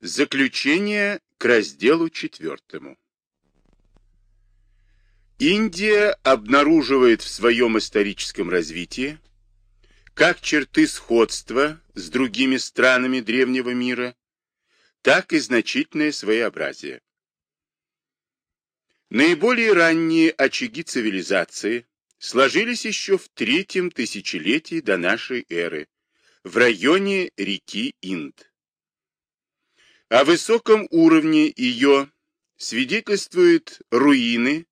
Заключение к разделу четвертому. Индия обнаруживает в своем историческом развитии как черты сходства с другими странами древнего мира, так и значительное своеобразие. Наиболее ранние очаги цивилизации сложились еще в третьем тысячелетии до нашей эры, в районе реки Инд. О высоком уровне ее свидетельствуют руины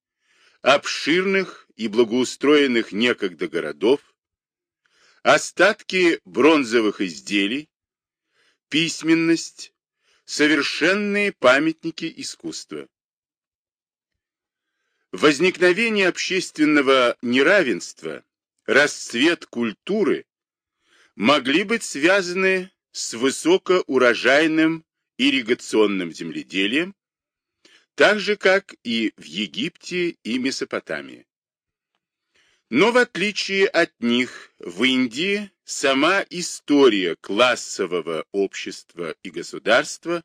обширных и благоустроенных некогда городов, остатки бронзовых изделий, письменность, совершенные памятники искусства. Возникновение общественного неравенства, расцвет культуры могли быть связаны с высокоурожайным ирригационным земледелием, так же, как и в Египте и Месопотамии. Но в отличие от них, в Индии сама история классового общества и государства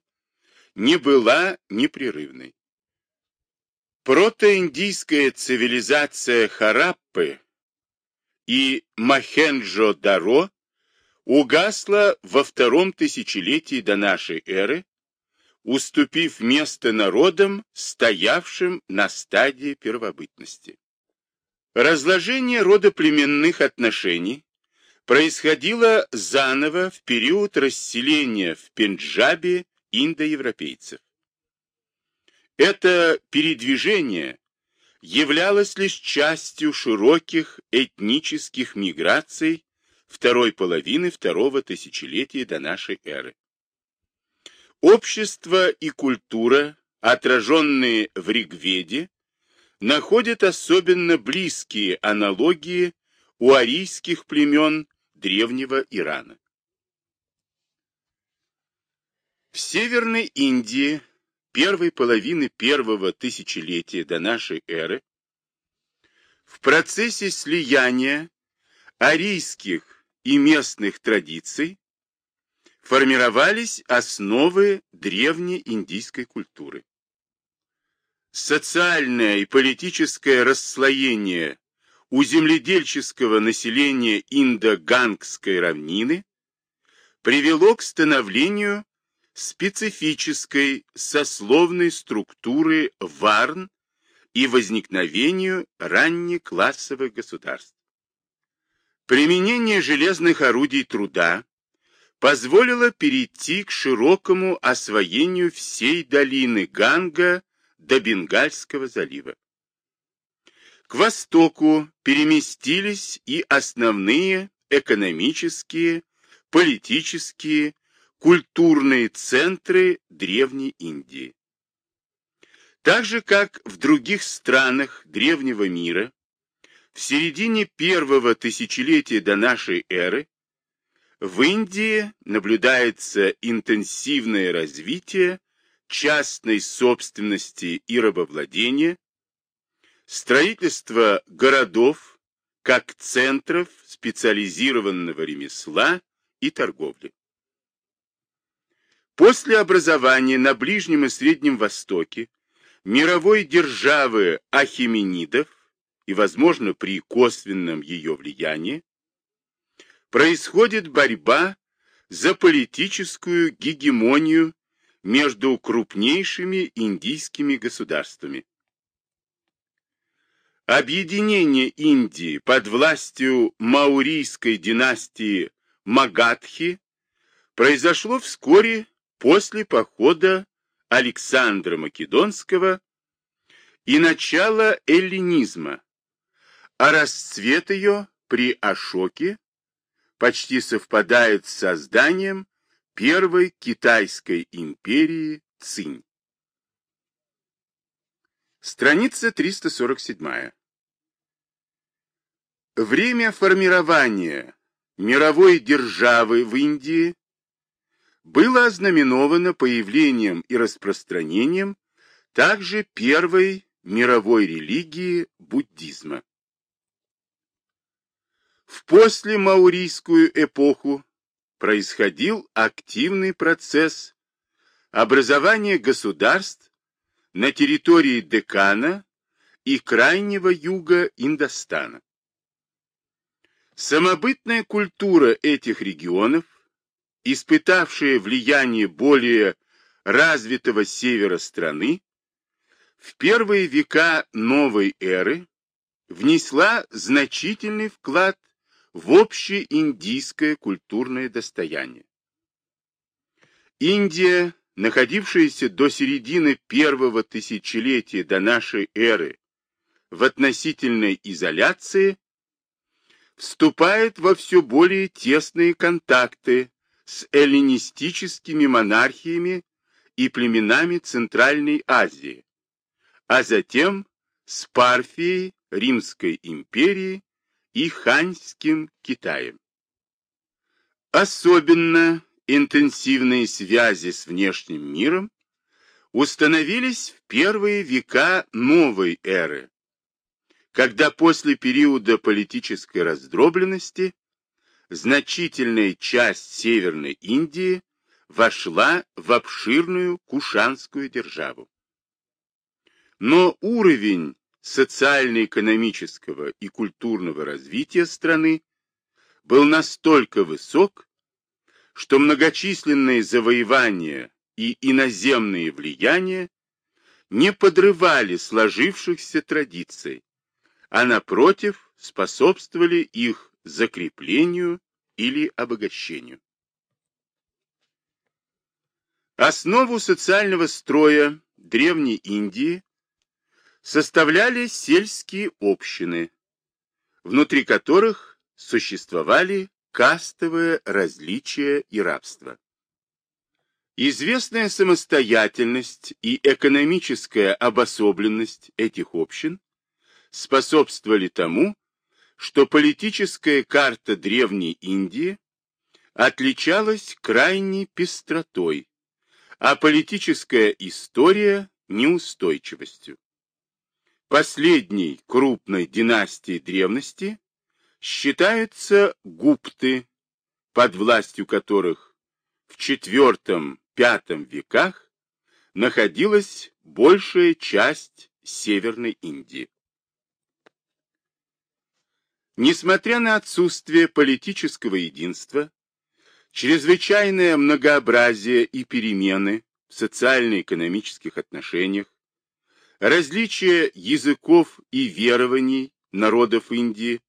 не была непрерывной. Протоиндийская цивилизация Хараппы и Махенджо-Даро угасла во втором тысячелетии до нашей эры, уступив место народам, стоявшим на стадии первобытности. Разложение родоплеменных отношений происходило заново в период расселения в Пенджабе индоевропейцев. Это передвижение являлось лишь частью широких этнических миграций второй половины второго тысячелетия до нашей эры. Общество и культура, отраженные в Ригведе, находят особенно близкие аналогии у арийских племен древнего Ирана. В Северной Индии первой половины первого тысячелетия до нашей эры в процессе слияния арийских и местных традиций формировались основы древней индийской культуры. Социальное и политическое расслоение у земледельческого населения Индо-Гангской равнины привело к становлению специфической сословной структуры варн и возникновению раннеклассовых государств. Применение железных орудий труда позволило перейти к широкому освоению всей долины Ганга до Бенгальского залива. К востоку переместились и основные экономические, политические, культурные центры Древней Индии. Так же, как в других странах древнего мира, в середине первого тысячелетия до нашей эры в Индии наблюдается интенсивное развитие частной собственности и рабовладения, строительство городов как центров специализированного ремесла и торговли. После образования на Ближнем и Среднем Востоке мировой державы ахименидов и, возможно, при косвенном ее влиянии, происходит борьба за политическую гегемонию между крупнейшими индийскими государствами. Объединение Индии под властью маурийской династии Магадхи произошло вскоре после похода Александра Македонского и начала эллинизма, а расцвет ее при Ашоке почти совпадает с созданием первой китайской империи Цинь. Страница 347. Время формирования мировой державы в Индии было ознаменовано появлением и распространением также первой мировой религии буддизма. В послемаурийскую эпоху происходил активный процесс образование государств на территории Декана и крайнего юга Индостана. Самобытная культура этих регионов, испытавшая влияние более развитого севера страны, в первые века новой эры внесла значительный вклад в общее индийское культурное достояние. Индия, находившаяся до середины первого тысячелетия до нашей эры в относительной изоляции, вступает во все более тесные контакты с эллинистическими монархиями и племенами Центральной Азии, а затем с Парфией, Римской империей и Ханьским Китаем. Особенно интенсивные связи с внешним миром установились в первые века новой эры, когда после периода политической раздробленности значительная часть Северной Индии вошла в обширную Кушанскую державу. Но уровень социально-экономического и культурного развития страны был настолько высок, что многочисленные завоевания и иноземные влияния не подрывали сложившихся традиций, а напротив способствовали их закреплению или обогащению. Основу социального строя Древней Индии составляли сельские общины, внутри которых существовали кастовые различия и рабство. Известная самостоятельность и экономическая обособленность этих общин способствовали тому, что политическая карта Древней Индии отличалась крайней пестротой, а политическая история – неустойчивостью. Последней крупной династией древности считаются гупты, под властью которых в IV-V веках находилась большая часть Северной Индии. Несмотря на отсутствие политического единства, чрезвычайное многообразие и перемены в социально-экономических отношениях, различие языков и верований народов Индии.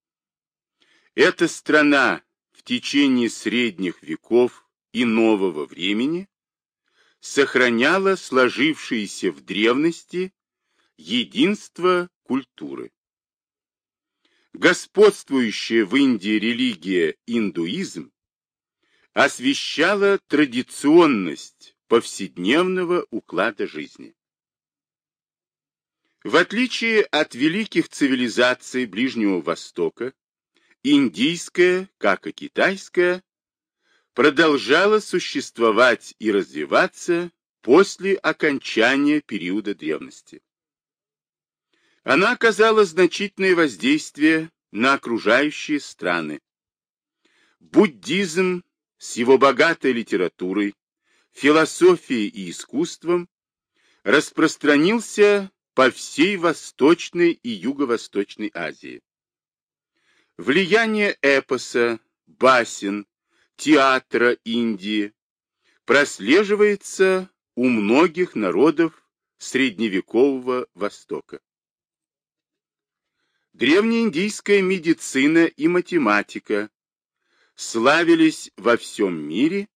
Эта страна в течение средних веков и нового времени сохраняла сложившееся в древности единство культуры. Господствующая в Индии религия индуизм освещала традиционность повседневного уклада жизни. В отличие от великих цивилизаций Ближнего Востока, индийская, как и китайская, продолжала существовать и развиваться после окончания периода древности. Она оказала значительное воздействие на окружающие страны. Буддизм с его богатой литературой, философией и искусством распространился по всей Восточной и Юго-Восточной Азии. Влияние эпоса, басен, театра Индии прослеживается у многих народов средневекового Востока. Древнеиндийская медицина и математика славились во всем мире,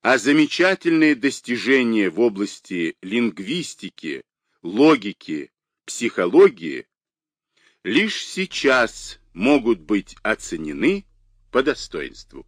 а замечательные достижения в области лингвистики, логики, психологии лишь сейчас могут быть оценены по достоинству.